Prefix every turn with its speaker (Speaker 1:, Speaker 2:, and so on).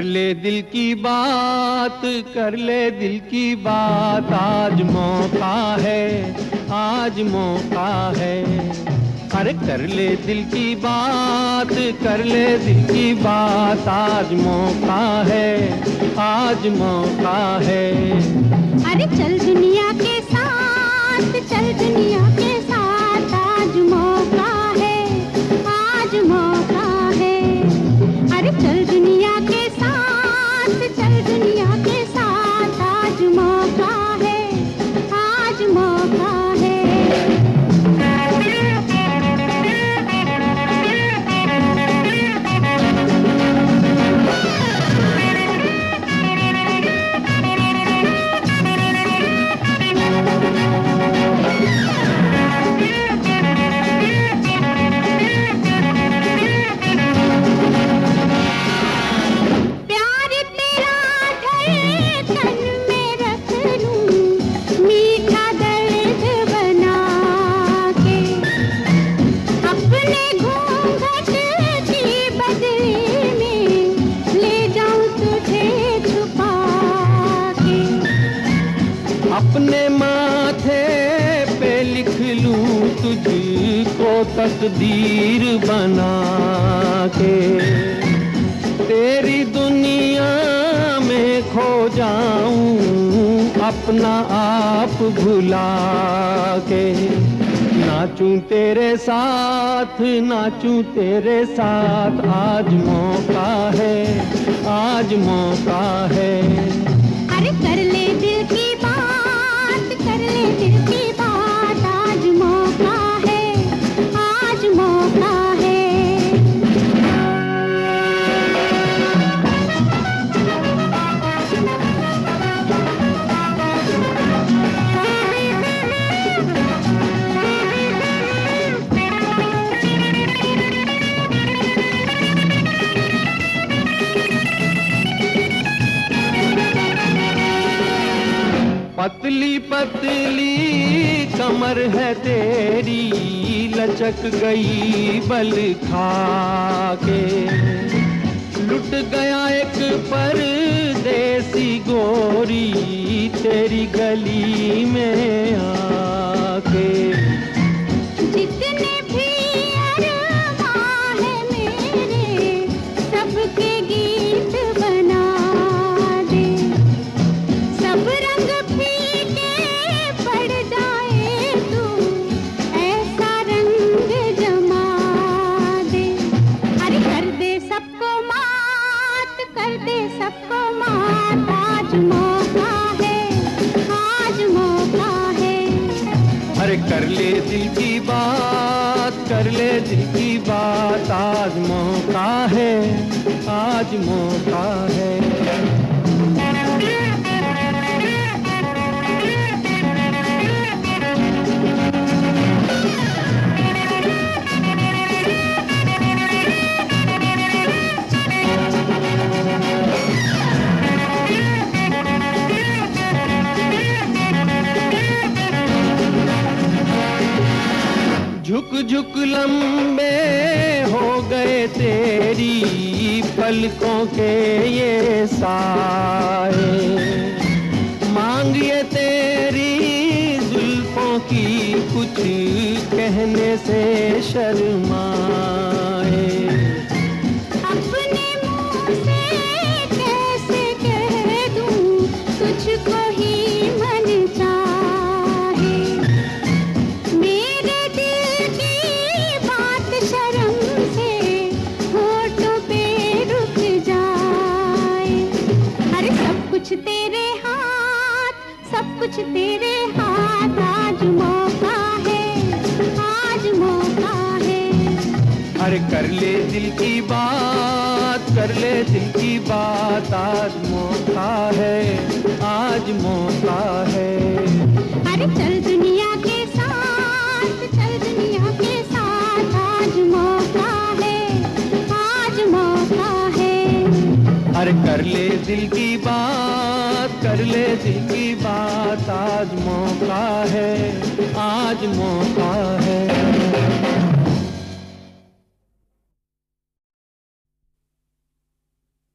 Speaker 1: कर ले दिल की बात, कर ले दिल की बात। आज मौका है, आज मौका है। अरे कर ले दिल की बात, कर ले दिल की बात। आज मौका है, आज मौका है।
Speaker 2: अरे चल दुनिया के साथ, चल दुनिया के अपने
Speaker 1: माथे पे लिख लूँ तुझको तकदीर बना के। तेरी दुनिया में खो जाऊँ, अपना आप भुला के। नाचूं तेरे साथ नाचूं तेरे साथ, आज मौका है, आज मौका है।
Speaker 2: अरे कर ले
Speaker 1: पतली पतली कमर है तेरी, लचक गई बल खा के लुट गया एक पर देसी गोरी तेरी गली में आके
Speaker 2: कर
Speaker 1: ले दिल की बात, कर ले दिल की बात, आज मौका है, आज मौका है। झुक लंबे हो गए तेरी पलकों के ये साए। मांगिए तेरी जुल्फों की कुछ कहने से शर्माए
Speaker 2: अरे सब कुछ तेरे हाथ, सब कुछ तेरे हाथ आज मौका है, आज मौका है।
Speaker 1: अरे कर ले दिल की बात, कर ले दिल की बात,
Speaker 2: आज मौका है, आज मौका है।
Speaker 1: अरे कर ले दिल की बात, कर ले दिल की बात। आज मौका है, आज मौका है।